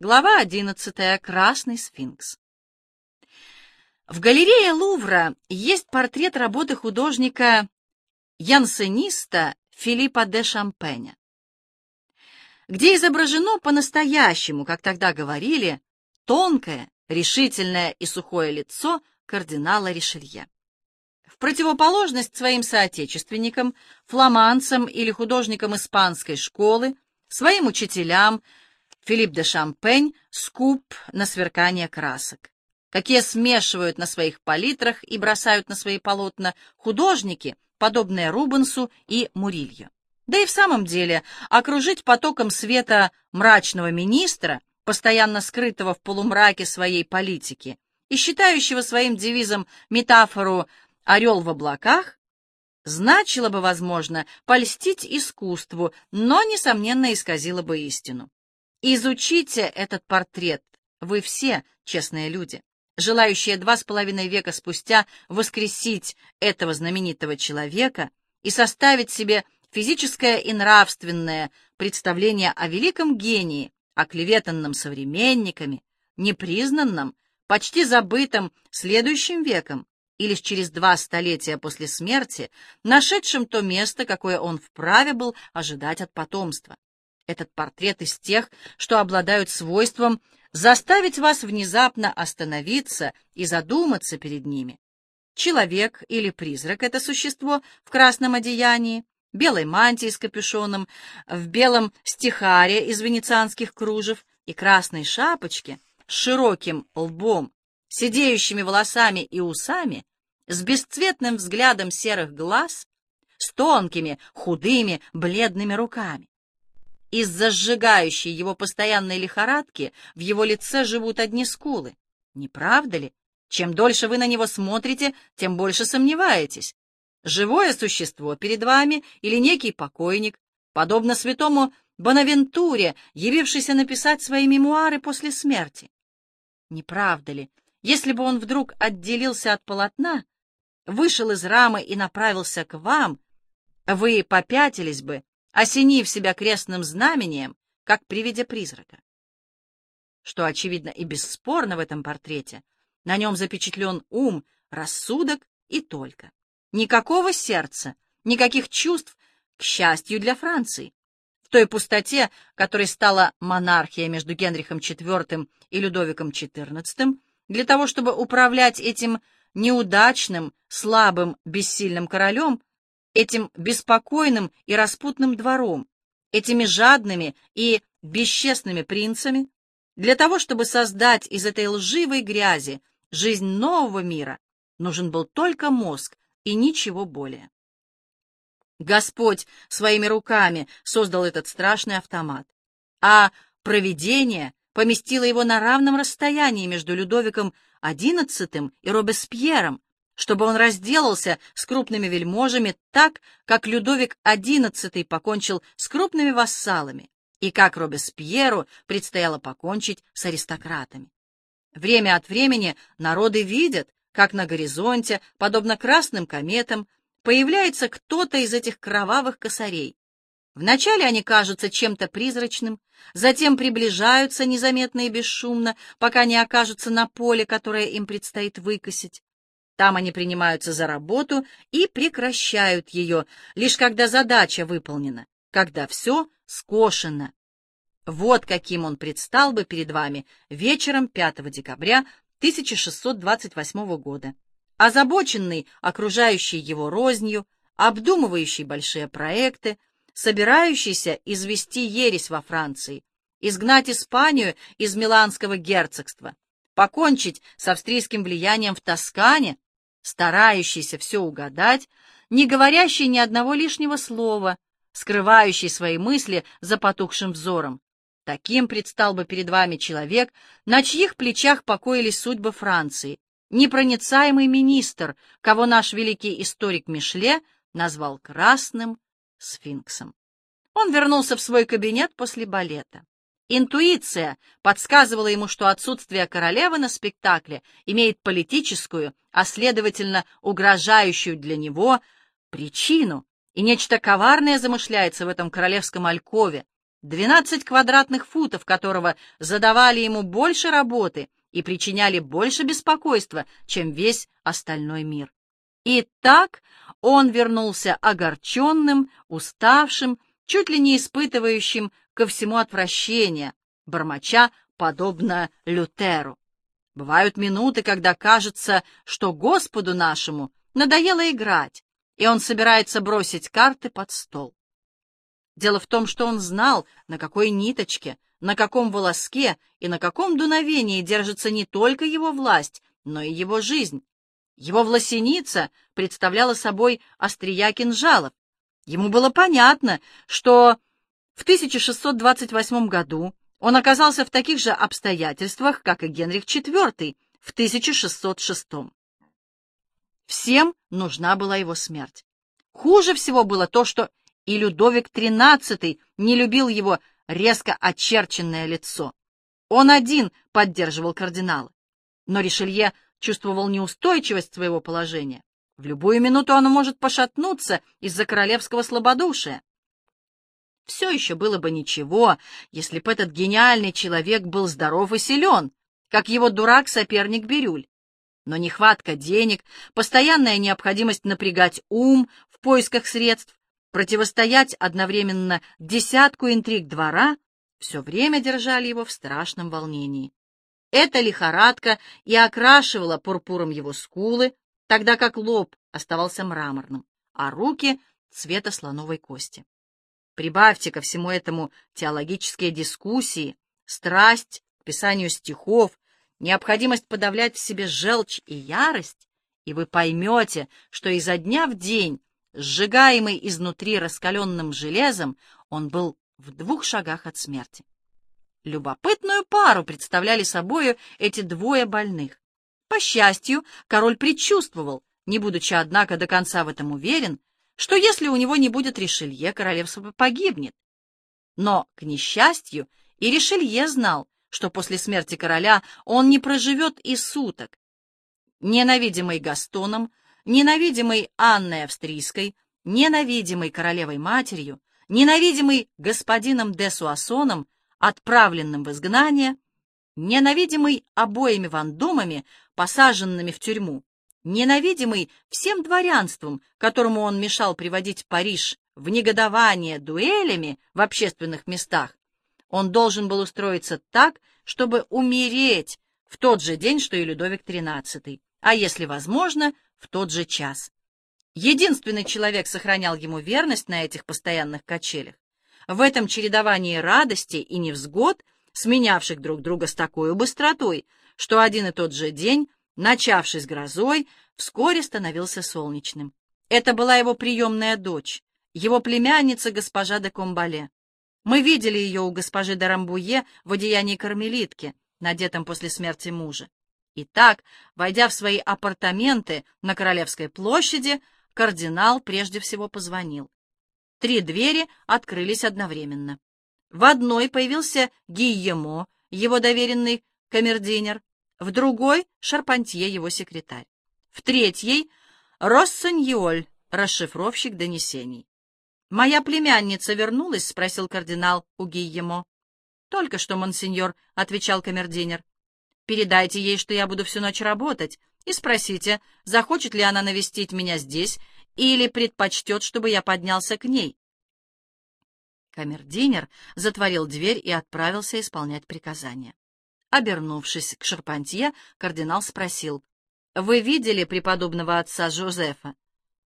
Глава 11. Красный сфинкс. В галерее Лувра есть портрет работы художника янсениста Филиппа де Шампеня, где изображено по-настоящему, как тогда говорили, тонкое, решительное и сухое лицо кардинала Ришелье. В противоположность своим соотечественникам, фламандцам или художникам испанской школы, своим учителям, Филипп де Шампень скуп на сверкание красок, какие смешивают на своих палитрах и бросают на свои полотна художники, подобные Рубенсу и Мурилью. Да и в самом деле, окружить потоком света мрачного министра, постоянно скрытого в полумраке своей политики и считающего своим девизом метафору «орел в облаках», значило бы, возможно, польстить искусству, но, несомненно, исказило бы истину. Изучите этот портрет, вы все честные люди, желающие два с половиной века спустя воскресить этого знаменитого человека и составить себе физическое и нравственное представление о великом гении, оклеветанном современниками, непризнанном, почти забытом следующим веком, и лишь через два столетия после смерти, нашедшим то место, какое он вправе был ожидать от потомства. Этот портрет из тех, что обладают свойством заставить вас внезапно остановиться и задуматься перед ними. Человек или призрак — это существо в красном одеянии, белой мантии с капюшоном, в белом стихаре из венецианских кружев и красной шапочке с широким лбом, сидеющими волосами и усами, с бесцветным взглядом серых глаз, с тонкими, худыми, бледными руками. Из-за сжигающей его постоянной лихорадки в его лице живут одни скулы. Не правда ли? Чем дольше вы на него смотрите, тем больше сомневаетесь. Живое существо перед вами или некий покойник, подобно святому Бонавентуре, явившийся написать свои мемуары после смерти. Не правда ли, если бы он вдруг отделился от полотна, вышел из рамы и направился к вам, вы попятились бы, осенив себя крестным знамением, как при виде призрака. Что очевидно и бесспорно в этом портрете, на нем запечатлен ум, рассудок и только. Никакого сердца, никаких чувств, к счастью для Франции. В той пустоте, которой стала монархия между Генрихом IV и Людовиком XIV, для того, чтобы управлять этим неудачным, слабым, бессильным королем, этим беспокойным и распутным двором, этими жадными и бесчестными принцами, для того, чтобы создать из этой лживой грязи жизнь нового мира, нужен был только мозг и ничего более. Господь своими руками создал этот страшный автомат, а провидение поместило его на равном расстоянии между Людовиком XI и Робеспьером, чтобы он разделался с крупными вельможами так, как Людовик XI покончил с крупными вассалами, и как Робеспьеру предстояло покончить с аристократами. Время от времени народы видят, как на горизонте, подобно красным кометам, появляется кто-то из этих кровавых косарей. Вначале они кажутся чем-то призрачным, затем приближаются незаметно и бесшумно, пока не окажутся на поле, которое им предстоит выкосить. Там они принимаются за работу и прекращают ее, лишь когда задача выполнена, когда все скошено. Вот каким он предстал бы перед вами вечером 5 декабря 1628 года, озабоченный окружающей его рознью, обдумывающий большие проекты, собирающийся извести ересь во Франции, изгнать Испанию из Миланского герцогства, покончить с австрийским влиянием в Тоскане, старающийся все угадать, не говорящий ни одного лишнего слова, скрывающий свои мысли за потухшим взором. Таким предстал бы перед вами человек, на чьих плечах покоились судьбы Франции, непроницаемый министр, кого наш великий историк Мишле назвал красным сфинксом. Он вернулся в свой кабинет после балета. Интуиция подсказывала ему, что отсутствие королевы на спектакле имеет политическую, а следовательно угрожающую для него причину, и нечто коварное замышляется в этом королевском алькове, 12 квадратных футов которого задавали ему больше работы и причиняли больше беспокойства, чем весь остальной мир. И так он вернулся огорченным, уставшим, чуть ли не испытывающим ко всему отвращения, бормоча, подобно Лютеру. Бывают минуты, когда кажется, что Господу нашему надоело играть, и он собирается бросить карты под стол. Дело в том, что он знал, на какой ниточке, на каком волоске и на каком дуновении держится не только его власть, но и его жизнь. Его власеница представляла собой острия кинжалов. Ему было понятно, что в 1628 году он оказался в таких же обстоятельствах, как и Генрих IV в 1606. Всем нужна была его смерть. Хуже всего было то, что и Людовик XIII не любил его резко очерченное лицо. Он один поддерживал кардинала. Но Ришелье чувствовал неустойчивость своего положения. В любую минуту оно может пошатнуться из-за королевского слабодушия. Все еще было бы ничего, если бы этот гениальный человек был здоров и силен, как его дурак-соперник Бирюль. Но нехватка денег, постоянная необходимость напрягать ум в поисках средств, противостоять одновременно десятку интриг двора, все время держали его в страшном волнении. Эта лихорадка и окрашивала пурпуром его скулы, тогда как лоб оставался мраморным, а руки — цвета слоновой кости. Прибавьте ко всему этому теологические дискуссии, страсть к писанию стихов, необходимость подавлять в себе желчь и ярость, и вы поймете, что изо дня в день, сжигаемый изнутри раскаленным железом, он был в двух шагах от смерти. Любопытную пару представляли собою эти двое больных. По счастью, король предчувствовал, не будучи, однако, до конца в этом уверен, что если у него не будет Ришелье, королевство погибнет. Но, к несчастью, и Ришелье знал, что после смерти короля он не проживет и суток. Ненавидимый Гастоном, ненавидимый Анной Австрийской, ненавидимый королевой-матерью, ненавидимый господином де Суассоном, отправленным в изгнание, ненавидимый обоими вандомами, посаженными в тюрьму, ненавидимый всем дворянством, которому он мешал приводить Париж в негодование дуэлями в общественных местах, он должен был устроиться так, чтобы умереть в тот же день, что и Людовик XIII, а если возможно, в тот же час. Единственный человек сохранял ему верность на этих постоянных качелях. В этом чередовании радости и невзгод, сменявших друг друга с такой быстротой, что один и тот же день начавшись грозой, вскоре становился солнечным. Это была его приемная дочь, его племянница госпожа де Комбале. Мы видели ее у госпожи де Рамбуе в одеянии кармелитки, надетом после смерти мужа. Итак, войдя в свои апартаменты на Королевской площади, кардинал прежде всего позвонил. Три двери открылись одновременно. В одной появился Гийемо, его доверенный камердинер, в другой — Шарпантье, его секретарь, в третьей — Россаньоль, расшифровщик донесений. «Моя племянница вернулась?» — спросил кардинал у Гийемо. «Только что, монсеньор», — отвечал камердинер. «Передайте ей, что я буду всю ночь работать, и спросите, захочет ли она навестить меня здесь или предпочтет, чтобы я поднялся к ней». Камердинер затворил дверь и отправился исполнять приказания. Обернувшись к Шарпантье, кардинал спросил, «Вы видели преподобного отца Жозефа?»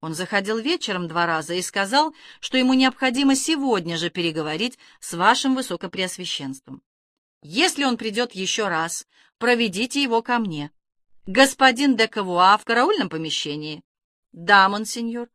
Он заходил вечером два раза и сказал, что ему необходимо сегодня же переговорить с вашим высокопреосвященством. Если он придет еще раз, проведите его ко мне. Господин де Кавуа в караульном помещении? Да, монсеньор.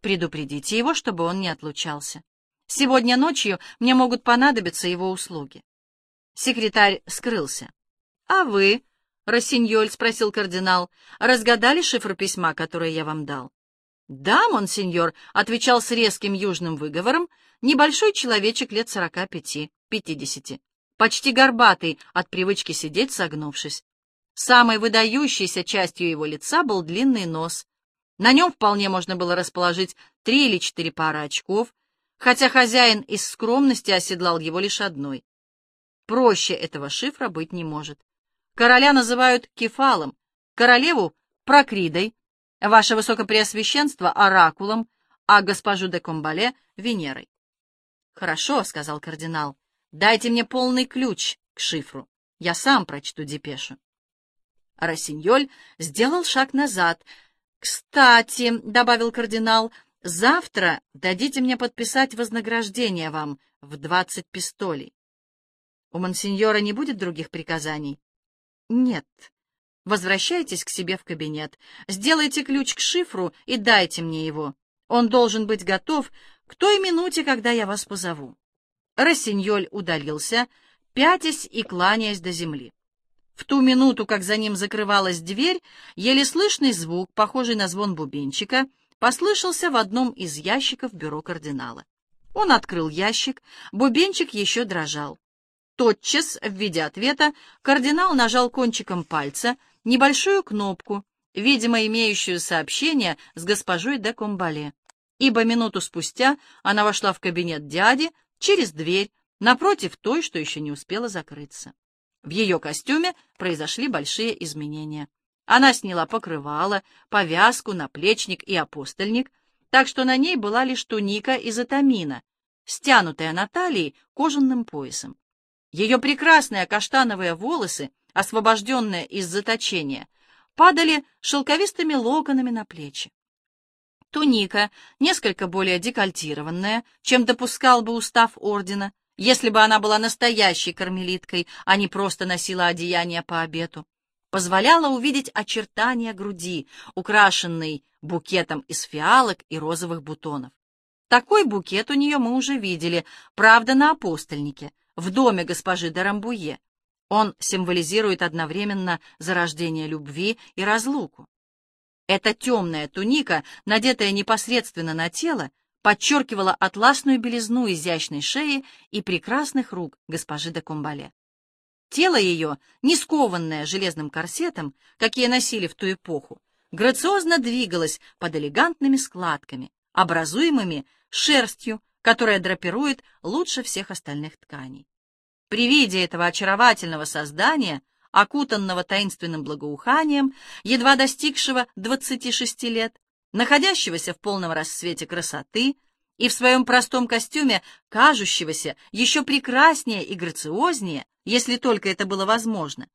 Предупредите его, чтобы он не отлучался. Сегодня ночью мне могут понадобиться его услуги. Секретарь скрылся. — А вы, Рассиньоль, — спросил кардинал, — разгадали шифр письма, которое я вам дал? — Да, монсеньор, — отвечал с резким южным выговором небольшой человечек лет сорока пяти, пятидесяти, почти горбатый от привычки сидеть согнувшись. Самой выдающейся частью его лица был длинный нос. На нем вполне можно было расположить три или четыре пары очков, хотя хозяин из скромности оседлал его лишь одной. Проще этого шифра быть не может. Короля называют кефалом, королеву — прокридой, ваше высокопреосвященство — оракулом, а госпожу де Комбале — Венерой. «Хорошо», — сказал кардинал, — «дайте мне полный ключ к шифру. Я сам прочту депешу». Рассиньоль сделал шаг назад. «Кстати», — добавил кардинал, — «завтра дадите мне подписать вознаграждение вам в двадцать пистолей». «У монсеньора не будет других приказаний?» «Нет. Возвращайтесь к себе в кабинет, сделайте ключ к шифру и дайте мне его. Он должен быть готов к той минуте, когда я вас позову». Рассиньоль удалился, пятясь и кланяясь до земли. В ту минуту, как за ним закрывалась дверь, еле слышный звук, похожий на звон бубенчика, послышался в одном из ящиков бюро кардинала. Он открыл ящик, бубенчик еще дрожал. Тотчас, в виде ответа, кардинал нажал кончиком пальца небольшую кнопку, видимо, имеющую сообщение с госпожой де Комбале, ибо минуту спустя она вошла в кабинет дяди через дверь, напротив той, что еще не успела закрыться. В ее костюме произошли большие изменения. Она сняла покрывало, повязку, наплечник и апостольник, так что на ней была лишь туника из атамина, стянутая на талии кожаным поясом. Ее прекрасные каштановые волосы, освобожденные из заточения, падали шелковистыми локонами на плечи. Туника, несколько более декольтированная, чем допускал бы устав ордена, если бы она была настоящей кармелиткой, а не просто носила одеяние по обету, позволяла увидеть очертания груди, украшенной букетом из фиалок и розовых бутонов. Такой букет у нее мы уже видели, правда, на апостольнике, в доме госпожи Дарамбуе. Он символизирует одновременно зарождение любви и разлуку. Эта темная туника, надетая непосредственно на тело, подчеркивала атласную белизну изящной шеи и прекрасных рук госпожи де Комбале. Тело ее, не скованное железным корсетом, какие носили в ту эпоху, грациозно двигалось под элегантными складками, образуемыми шерстью, которая драпирует лучше всех остальных тканей. При виде этого очаровательного создания, окутанного таинственным благоуханием, едва достигшего 26 лет, находящегося в полном рассвете красоты и в своем простом костюме, кажущегося еще прекраснее и грациознее, если только это было возможно.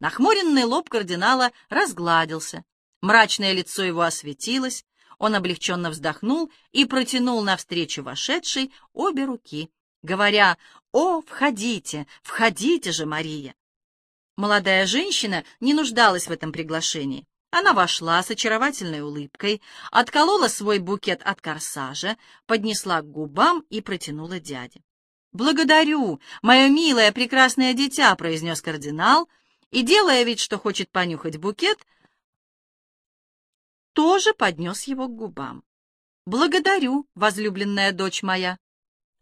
Нахмуренный лоб кардинала разгладился, мрачное лицо его осветилось, он облегченно вздохнул и протянул навстречу вошедшей обе руки, говоря «О, входите, входите же, Мария!» Молодая женщина не нуждалась в этом приглашении. Она вошла с очаровательной улыбкой, отколола свой букет от корсажа, поднесла к губам и протянула дяде. «Благодарю, мое милое прекрасное дитя», — произнес кардинал, и, делая вид, что хочет понюхать букет, тоже поднес его к губам. «Благодарю, возлюбленная дочь моя».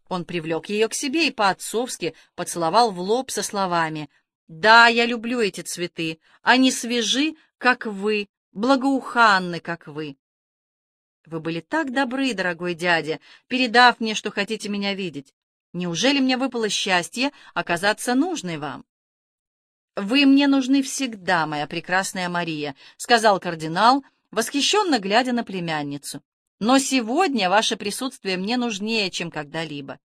Он привлек ее к себе и по-отцовски поцеловал в лоб со словами «Да, я люблю эти цветы, они свежи, как вы, благоуханны, как вы». Вы были так добры, дорогой дядя, передав мне, что хотите меня видеть. Неужели мне выпало счастье оказаться нужной вам? «Вы мне нужны всегда, моя прекрасная Мария», — сказал кардинал, восхищенно глядя на племянницу. «Но сегодня ваше присутствие мне нужнее, чем когда-либо».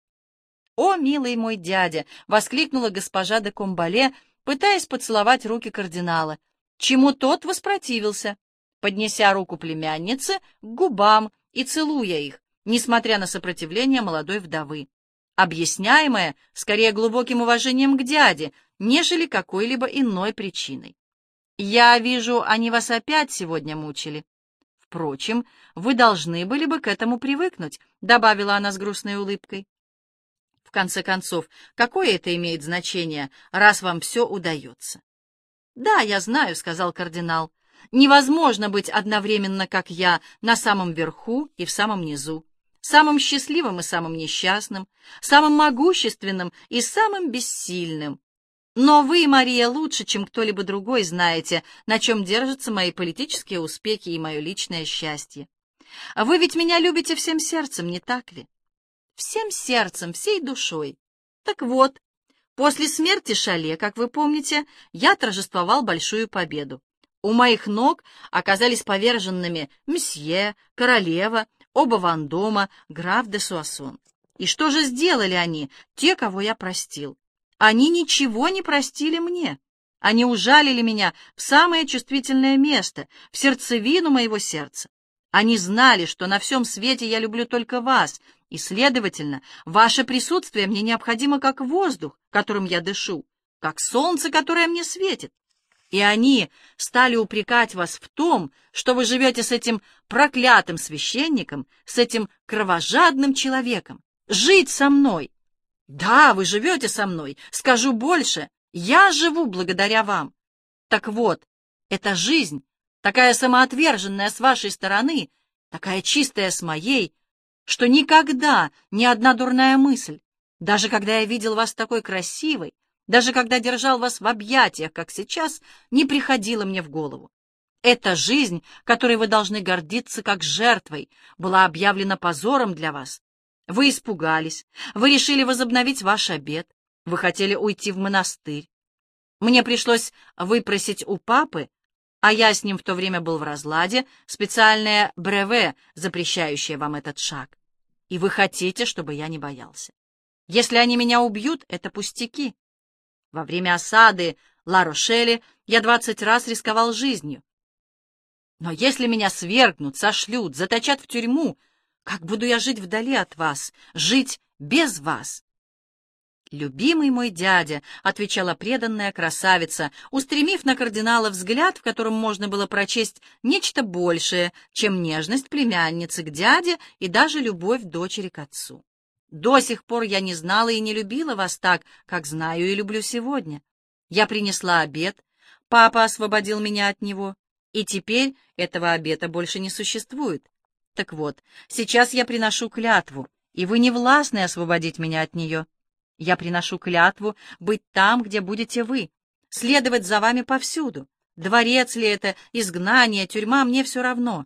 «О, милый мой дядя!» — воскликнула госпожа де Комбале, пытаясь поцеловать руки кардинала, чему тот воспротивился, поднеся руку племянницы к губам и целуя их, несмотря на сопротивление молодой вдовы, объясняемое скорее глубоким уважением к дяде, нежели какой-либо иной причиной. «Я вижу, они вас опять сегодня мучили. Впрочем, вы должны были бы к этому привыкнуть», — добавила она с грустной улыбкой. В конце концов, какое это имеет значение, раз вам все удается? «Да, я знаю», — сказал кардинал. «Невозможно быть одновременно, как я, на самом верху и в самом низу, самым счастливым и самым несчастным, самым могущественным и самым бессильным. Но вы, Мария, лучше, чем кто-либо другой, знаете, на чем держатся мои политические успехи и мое личное счастье. Вы ведь меня любите всем сердцем, не так ли? всем сердцем, всей душой. Так вот, после смерти Шале, как вы помните, я торжествовал большую победу. У моих ног оказались поверженными мсье, королева, оба Вандома, граф де Суассон. И что же сделали они, те, кого я простил? Они ничего не простили мне. Они ужалили меня в самое чувствительное место, в сердцевину моего сердца. Они знали, что на всем свете я люблю только вас, и, следовательно, ваше присутствие мне необходимо как воздух, которым я дышу, как солнце, которое мне светит. И они стали упрекать вас в том, что вы живете с этим проклятым священником, с этим кровожадным человеком. Жить со мной. Да, вы живете со мной. Скажу больше. Я живу благодаря вам. Так вот, эта жизнь, такая самоотверженная с вашей стороны, такая чистая с моей, что никогда ни одна дурная мысль, даже когда я видел вас такой красивой, даже когда держал вас в объятиях, как сейчас, не приходила мне в голову. Эта жизнь, которой вы должны гордиться как жертвой, была объявлена позором для вас. Вы испугались, вы решили возобновить ваш обед, вы хотели уйти в монастырь. Мне пришлось выпросить у папы, а я с ним в то время был в разладе, специальное бреве, запрещающее вам этот шаг. И вы хотите, чтобы я не боялся. Если они меня убьют, это пустяки. Во время осады Ла-Рошели я двадцать раз рисковал жизнью. Но если меня свергнут, сошлют, заточат в тюрьму, как буду я жить вдали от вас, жить без вас? «Любимый мой дядя», — отвечала преданная красавица, устремив на кардинала взгляд, в котором можно было прочесть нечто большее, чем нежность племянницы к дяде и даже любовь дочери к отцу. До сих пор я не знала и не любила вас так, как знаю и люблю сегодня. Я принесла обед, папа освободил меня от него, и теперь этого обета больше не существует. Так вот, сейчас я приношу клятву, и вы не властны освободить меня от нее. Я приношу клятву быть там, где будете вы, следовать за вами повсюду. Дворец ли это, изгнание, тюрьма, мне все равно.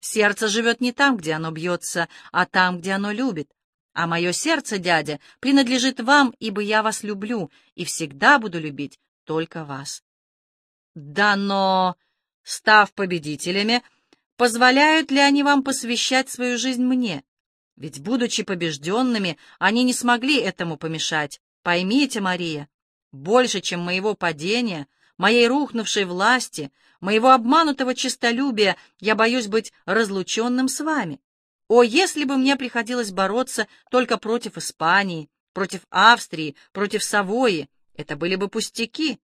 Сердце живет не там, где оно бьется, а там, где оно любит. А мое сердце, дядя, принадлежит вам, ибо я вас люблю и всегда буду любить только вас. Да, но, став победителями, позволяют ли они вам посвящать свою жизнь мне? Ведь, будучи побежденными, они не смогли этому помешать. Поймите, Мария, больше, чем моего падения, моей рухнувшей власти, моего обманутого честолюбия, я боюсь быть разлученным с вами. О, если бы мне приходилось бороться только против Испании, против Австрии, против Савои, это были бы пустяки.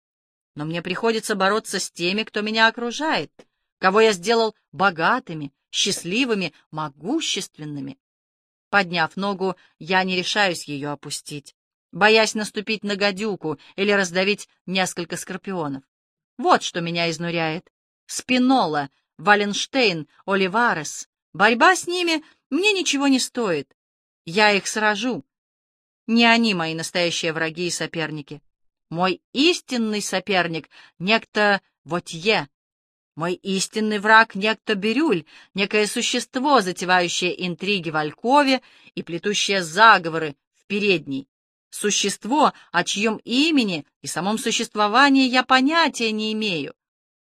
Но мне приходится бороться с теми, кто меня окружает, кого я сделал богатыми, счастливыми, могущественными. Подняв ногу, я не решаюсь ее опустить, боясь наступить на гадюку или раздавить несколько скорпионов. Вот что меня изнуряет. Спинола, Валенштейн, Оливарес, Борьба с ними мне ничего не стоит. Я их сражу. Не они мои настоящие враги и соперники. Мой истинный соперник — некто Вотье. Мой истинный враг — некто Бирюль, некое существо, затевающее интриги в Алькове и плетущее заговоры в передней. Существо, о чьем имени и самом существовании я понятия не имею.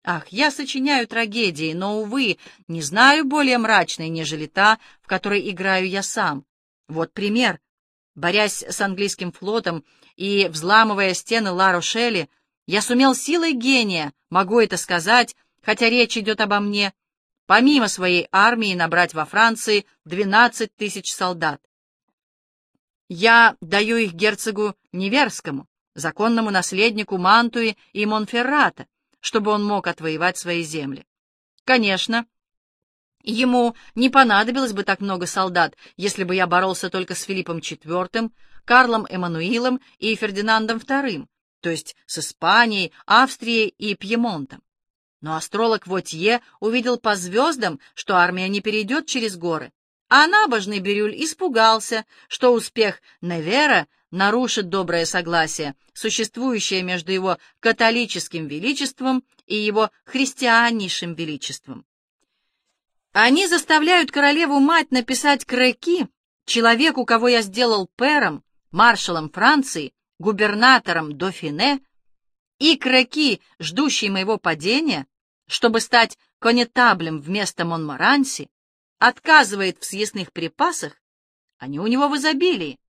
Ах, я сочиняю трагедии, но, увы, не знаю более мрачной, нежели та, в которой играю я сам. Вот пример. Борясь с английским флотом и взламывая стены Ла-Рошели, я сумел силой гения, могу это сказать, хотя речь идет обо мне, помимо своей армии набрать во Франции 12 тысяч солдат. Я даю их герцогу Неверскому, законному наследнику Мантуи и Монферрата, чтобы он мог отвоевать свои земли. Конечно, ему не понадобилось бы так много солдат, если бы я боролся только с Филиппом IV, Карлом Эммануилом и Фердинандом II, то есть с Испанией, Австрией и Пьемонтом. Но астролог Вотье увидел по звездам, что армия не перейдет через горы, а набожный Бирюль испугался, что успех Невера нарушит доброе согласие, существующее между его католическим величеством и его христианнейшим величеством. Они заставляют королеву-мать написать крэки, человеку, кого я сделал пэром, маршалом Франции, губернатором Дофине, и кроки, ждущие моего падения, чтобы стать конетаблем вместо Монмаранси, отказывает в съестных припасах, они у него в изобилии.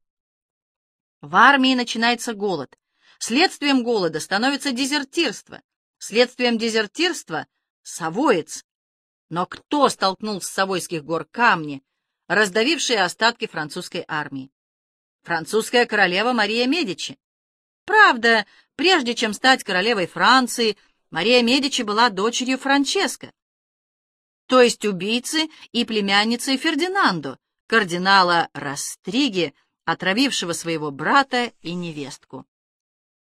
В армии начинается голод. Следствием голода становится дезертирство. Следствием дезертирства — Савоец. Но кто столкнул с Савойских гор камни, раздавившие остатки французской армии? Французская королева Мария Медичи. Правда, прежде чем стать королевой Франции, Мария Медичи была дочерью Франческо, то есть убийцы и племянницей Фердинандо, кардинала Растриги, отравившего своего брата и невестку.